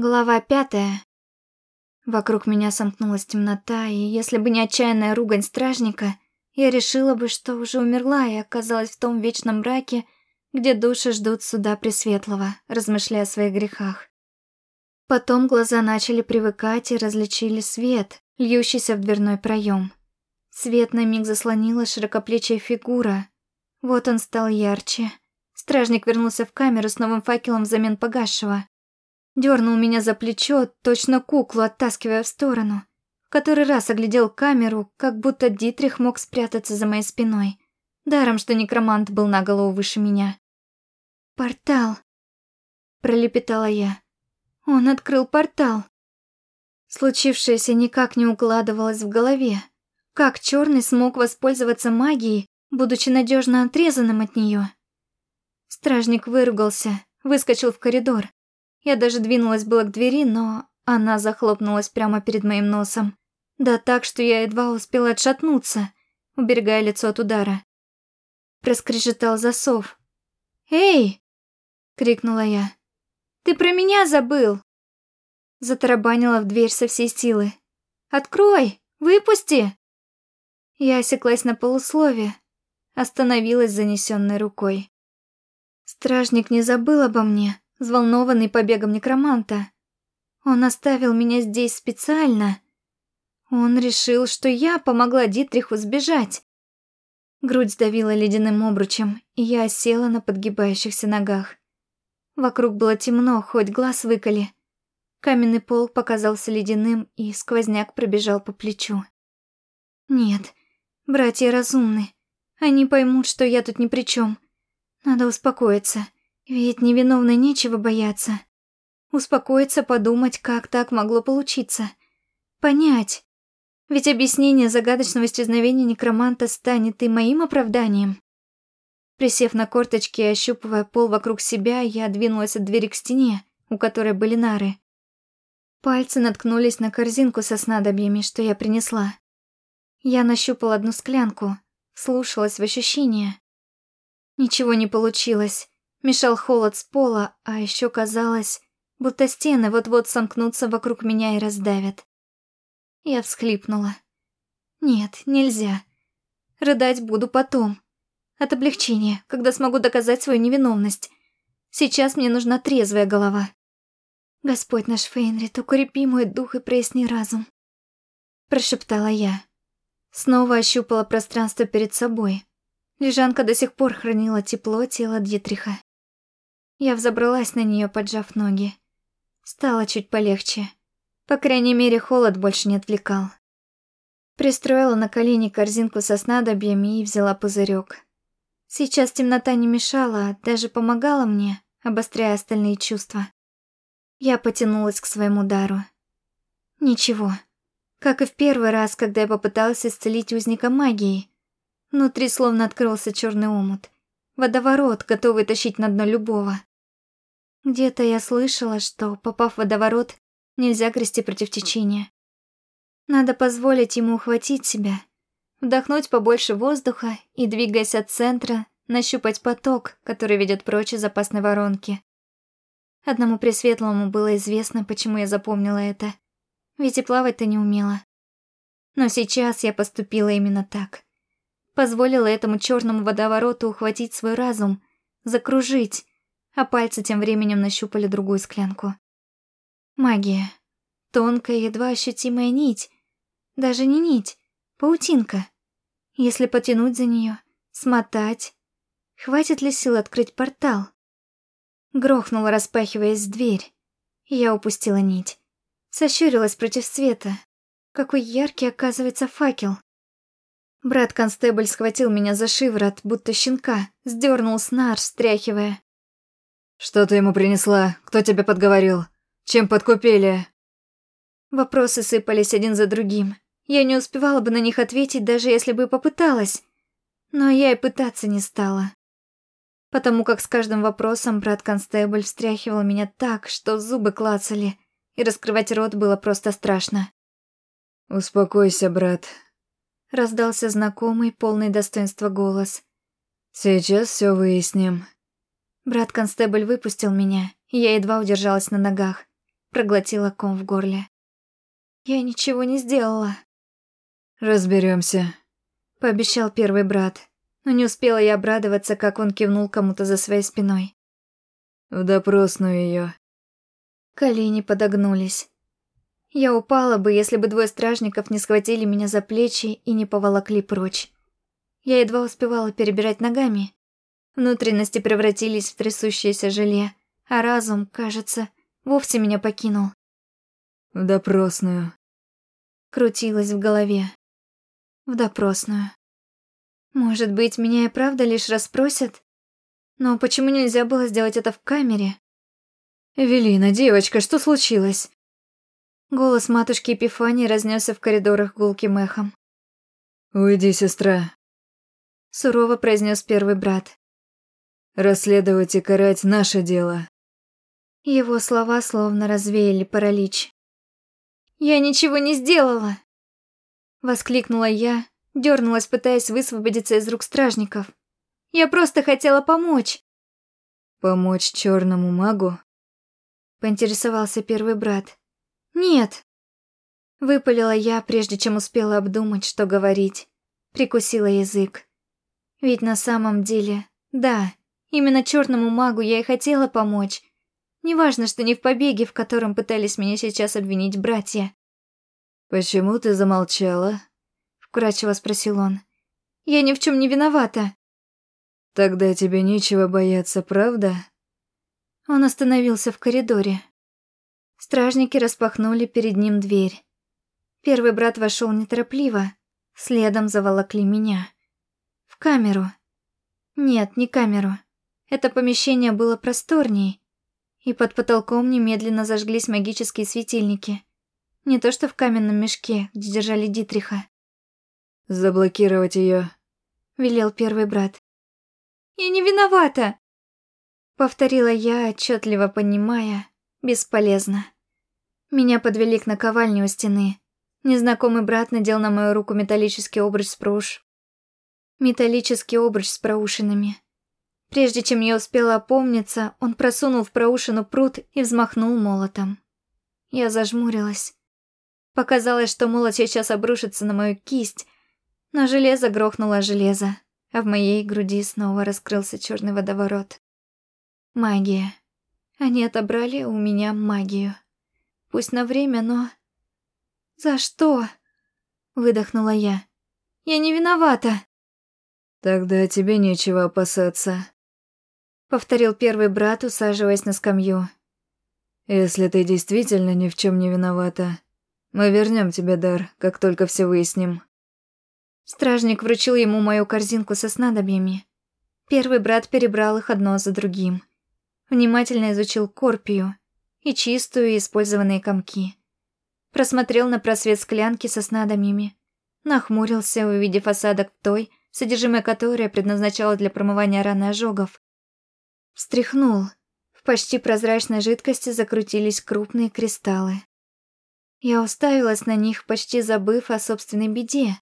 Глава пятая. Вокруг меня сомкнулась темнота, и если бы не отчаянная ругань стражника, я решила бы, что уже умерла и оказалась в том вечном мраке, где души ждут суда Пресветлого, размышляя о своих грехах. Потом глаза начали привыкать и различили свет, льющийся в дверной проем. Свет на миг заслонила широкоплечья фигура. Вот он стал ярче. Стражник вернулся в камеру с новым факелом взамен погасшего дернул меня за плечо, точно куклу оттаскивая в сторону. В который раз оглядел камеру, как будто Дитрих мог спрятаться за моей спиной. Даром, что некромант был на голову выше меня. «Портал», — пролепетала я. «Он открыл портал». Случившееся никак не укладывалось в голове. Как черный смог воспользоваться магией, будучи надежно отрезанным от нее? Стражник выругался, выскочил в коридор. Я даже двинулась было к двери, но она захлопнулась прямо перед моим носом. Да так, что я едва успела отшатнуться, уберегая лицо от удара. Проскрежетал засов. «Эй!» — крикнула я. «Ты про меня забыл!» Затарабанила в дверь со всей силы. «Открой! Выпусти!» Я осеклась на полуслове, остановилась занесенной рукой. Стражник не забыл обо мне, взволнованный побегом некроманта. Он оставил меня здесь специально. Он решил, что я помогла Дитриху сбежать. Грудь сдавила ледяным обручем, и я осела на подгибающихся ногах. Вокруг было темно, хоть глаз выколи. Каменный пол показался ледяным, и сквозняк пробежал по плечу. Нет, братья разумны. Они поймут, что я тут ни при чем. Надо успокоиться. Ведь невиновной нечего бояться. Успокоиться, подумать, как так могло получиться. Понять. Ведь объяснение загадочного исчезновения некроманта станет и моим оправданием. Присев на корточки и ощупывая пол вокруг себя, я двинулась от двери к стене, у которой были нары. Пальцы наткнулись на корзинку со снадобьями, что я принесла. Я нащупала одну склянку, слушалась в ощущения. Ничего не получилось. Мешал холод с пола, а еще казалось, будто стены вот-вот сомкнутся вокруг меня и раздавят. Я всхлипнула. Нет, нельзя. Рыдать буду потом. От облегчения, когда смогу доказать свою невиновность. Сейчас мне нужна трезвая голова. Господь наш Фейнрид, укрепи мой дух и проясни разум. Прошептала я. Снова ощупала пространство перед собой. Лежанка до сих пор хранила тепло тела Дьетриха. Я взобралась на нее, поджав ноги. Стало чуть полегче. По крайней мере, холод больше не отвлекал. Пристроила на колени корзинку со снадобьями и взяла пузырек. Сейчас темнота не мешала, а даже помогала мне, обостряя остальные чувства. Я потянулась к своему дару. Ничего. Как и в первый раз, когда я попыталась исцелить узника магии. Внутри словно открылся черный омут. Водоворот, готовый тащить на дно любого. Где-то я слышала, что, попав в водоворот, нельзя грести против течения. Надо позволить ему ухватить себя, вдохнуть побольше воздуха и, двигаясь от центра, нащупать поток, который ведет прочь из опасной воронки. Одному Пресветлому было известно, почему я запомнила это. Ведь и плавать-то не умела. Но сейчас я поступила именно так. Позволила этому черному водовороту ухватить свой разум, закружить, а пальцы тем временем нащупали другую склянку. Магия. Тонкая, едва ощутимая нить. Даже не нить, паутинка. Если потянуть за нее, смотать, хватит ли сил открыть портал? Грохнула, распахиваясь дверь. Я упустила нить. Сощурилась против света. Какой яркий оказывается факел. Брат-констебль схватил меня за шиворот, будто щенка, сдернул с нар, встряхивая. «Что ты ему принесла? Кто тебя подговорил? Чем подкупили?» Вопросы сыпались один за другим. Я не успевала бы на них ответить, даже если бы попыталась. Но я и пытаться не стала. Потому как с каждым вопросом брат-констебль встряхивал меня так, что зубы клацали, и раскрывать рот было просто страшно. «Успокойся, брат», — раздался знакомый, полный достоинства голос. «Сейчас все выясним». Брат-констебль выпустил меня, и я едва удержалась на ногах. проглотила ком в горле. Я ничего не сделала. Разберемся, пообещал первый брат. Но не успела я обрадоваться, как он кивнул кому-то за своей спиной. В допросную ее. Колени подогнулись. Я упала бы, если бы двое стражников не схватили меня за плечи и не поволокли прочь. Я едва успевала перебирать ногами. Внутренности превратились в трясущееся желе, а разум, кажется, вовсе меня покинул. В допросную. Крутилась в голове. В допросную. Может быть, меня и правда лишь расспросят? Но почему нельзя было сделать это в камере? «Эвелина, девочка, что случилось?» Голос матушки Эпифании разнесся в коридорах гулким эхом. «Уйди, сестра», — сурово произнес первый брат. «Расследовать и карать — наше дело». Его слова словно развеяли паралич. «Я ничего не сделала!» Воскликнула я, дернулась, пытаясь высвободиться из рук стражников. «Я просто хотела помочь!» «Помочь черному магу?» Поинтересовался первый брат. «Нет!» Выпалила я, прежде чем успела обдумать, что говорить. Прикусила язык. Ведь на самом деле, да, именно черному магу я и хотела помочь. Неважно, что не в побеге, в котором пытались меня сейчас обвинить братья. «Почему ты замолчала?» Вкрадчиво спросил он. «Я ни в чем не виновата». «Тогда тебе нечего бояться, правда?» Он остановился в коридоре. Стражники распахнули перед ним дверь. Первый брат вошел неторопливо, следом заволокли меня. В камеру. Нет, не камеру. Это помещение было просторней, и под потолком немедленно зажглись магические светильники. Не то что в каменном мешке, где держали Дитриха. «Заблокировать ее, велел первый брат. «Я не виновата!» Повторила я, отчетливо понимая, бесполезно. Меня подвели к наковальне у стены. Незнакомый брат надел на мою руку металлический обруч с проуш... Металлический обруч с проушинами. Прежде чем я успела опомниться, он просунул в проушину пруд и взмахнул молотом. Я зажмурилась. Показалось, что молот сейчас обрушится на мою кисть, но железо грохнуло железо, а в моей груди снова раскрылся черный водоворот. Магия. Они отобрали у меня магию. Пусть на время, но... «За что?» — выдохнула я. «Я не виновата!» «Тогда тебе нечего опасаться», — повторил первый брат, усаживаясь на скамью. «Если ты действительно ни в чем не виновата, мы вернем тебе дар, как только все выясним». Стражник вручил ему мою корзинку со снадобьями. Первый брат перебрал их одно за другим внимательно изучил корпию и чистую и использованные комки. Просмотрел на просвет склянки со снадобьями, нахмурился, увидев осадок той, содержимое которой предназначало для промывания ран и ожогов. Встряхнул. В почти прозрачной жидкости закрутились крупные кристаллы. Я уставилась на них, почти забыв о собственной беде.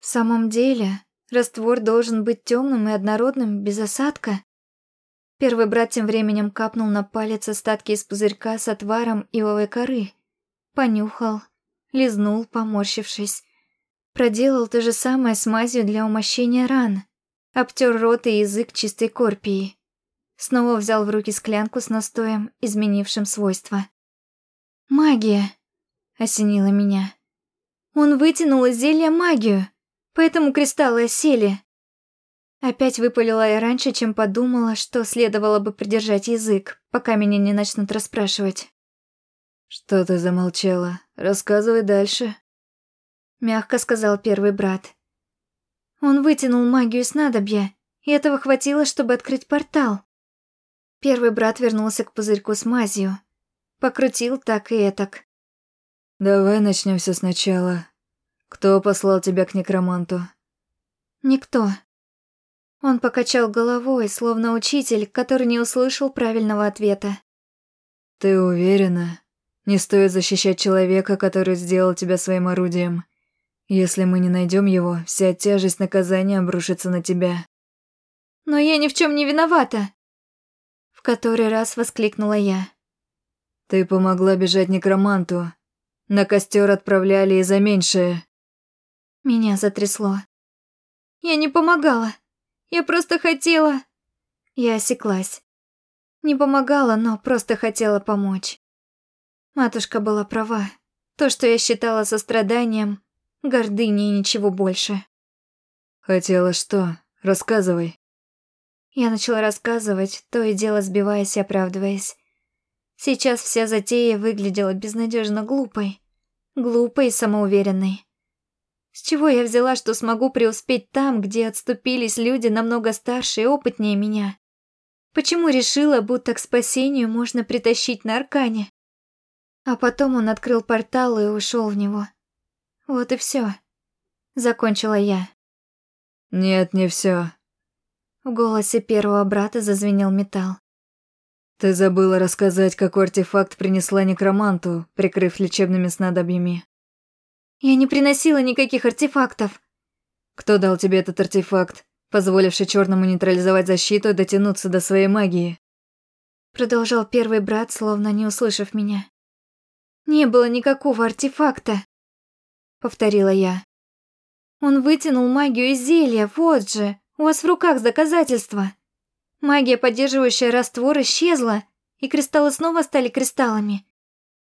В самом деле, раствор должен быть темным и однородным, без осадка. Первый брат тем временем капнул на палец остатки из пузырька с отваром ивовой коры. Понюхал, лизнул, поморщившись. Проделал то же самое с мазью для умощения ран. Обтер рот и язык чистой корпии. Снова взял в руки склянку с настоем, изменившим свойства. «Магия!» — осенила меня. «Он вытянул из зелья магию, поэтому кристаллы осели». Опять выпалила я раньше, чем подумала, что следовало бы придержать язык, пока меня не начнут расспрашивать. «Что ты замолчала? Рассказывай дальше», — мягко сказал первый брат. Он вытянул магию снадобья, и этого хватило, чтобы открыть портал. Первый брат вернулся к пузырьку с мазью. Покрутил так и этак. «Давай начнем все сначала. Кто послал тебя к некроманту?» «Никто», он покачал головой, словно учитель, который не услышал правильного ответа. «Ты уверена? Не стоит защищать человека, который сделал тебя своим орудием. Если мы не найдем его, вся тяжесть наказания обрушится на тебя». «Но я ни в чем не виновата!» Который раз воскликнула я. Ты помогла бежать некроманту. На костер отправляли и за меньшее. Меня затрясло. Я не помогала. Я просто хотела... Я осеклась. Не помогала, но просто хотела помочь. Матушка была права. То, что я считала состраданием, гордыней и ничего больше. Хотела что? Рассказывай. Я начала рассказывать, то и дело сбиваясь и оправдываясь. Сейчас вся затея выглядела безнадежно глупой. Глупой и самоуверенной. С чего я взяла, что смогу преуспеть там, где отступились люди намного старше и опытнее меня? Почему решила, будто к спасению можно притащить на Аркане? А потом он открыл портал и ушел в него. Вот и все. Закончила я. Нет, не все. В голосе первого брата зазвенел металл. Ты забыла рассказать, какой артефакт принесла некроманту, прикрыв лечебными снадобьями. Я не приносила никаких артефактов. Кто дал тебе этот артефакт, позволивший черному нейтрализовать защиту и дотянуться до своей магии? Продолжал первый брат, словно не услышав меня. Не было никакого артефакта, повторила я. Он вытянул магию из зелья, вот же, у вас в руках доказательства. Магия, поддерживающая раствор, исчезла, и кристаллы снова стали кристаллами.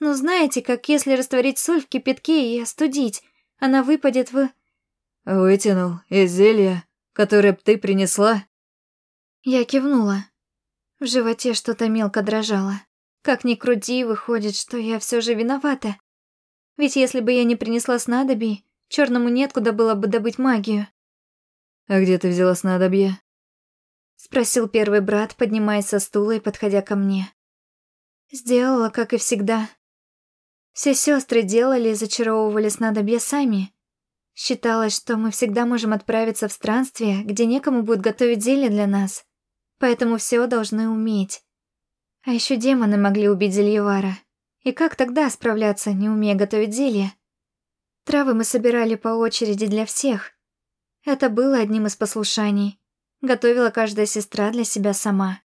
Ну знаете, как если растворить соль в кипятке и остудить, она выпадет в... Вытянул из зелья, которое ты принесла? Я кивнула. В животе что-то мелко дрожало. Как ни крути, выходит, что я все же виновата. Ведь если бы я не принесла снадобий, черному неоткуда было бы добыть магию. А где ты взяла снадобье? Спросил первый брат, поднимаясь со стула и подходя ко мне. Сделала, как и всегда. Все сестры делали и зачаровывали снадобья сами. Считалось, что мы всегда можем отправиться в странствие, где некому будет готовить зелье для нас. Поэтому все должны уметь. А еще демоны могли убить зельевара. И как тогда справляться, не умея готовить зелье? Травы мы собирали по очереди для всех. Это было одним из послушаний. Готовила каждая сестра для себя сама.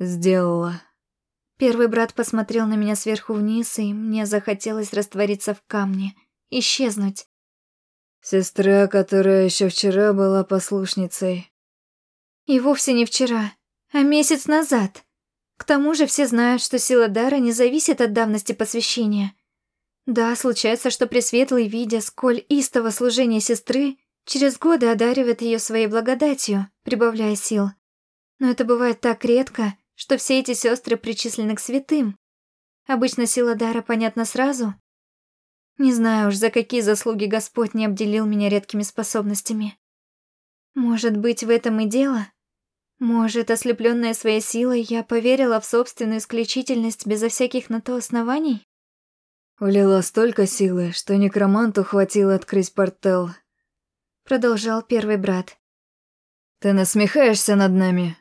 «Сделала», Первый брат посмотрел на меня сверху вниз, и мне захотелось раствориться в камне, исчезнуть. Сестра, которая еще вчера была послушницей. И вовсе не вчера, а месяц назад. К тому же все знают, что сила дара не зависит от давности посвящения. Да, случается, что Пресветлый, видя, сколь истово служение сестры, через годы одаривает ее своей благодатью, прибавляя сил. Но это бывает так редко, что все эти сестры причислены к святым. Обычно сила дара понятна сразу. Не знаю уж, за какие заслуги Господь не обделил меня редкими способностями. Может быть, в этом и дело? Может, ослепленная своей силой, я поверила в собственную исключительность безо всяких на то оснований? Влила столько силы, что некроманту хватило открыть портал. Продолжал первый брат. Ты насмехаешься над нами,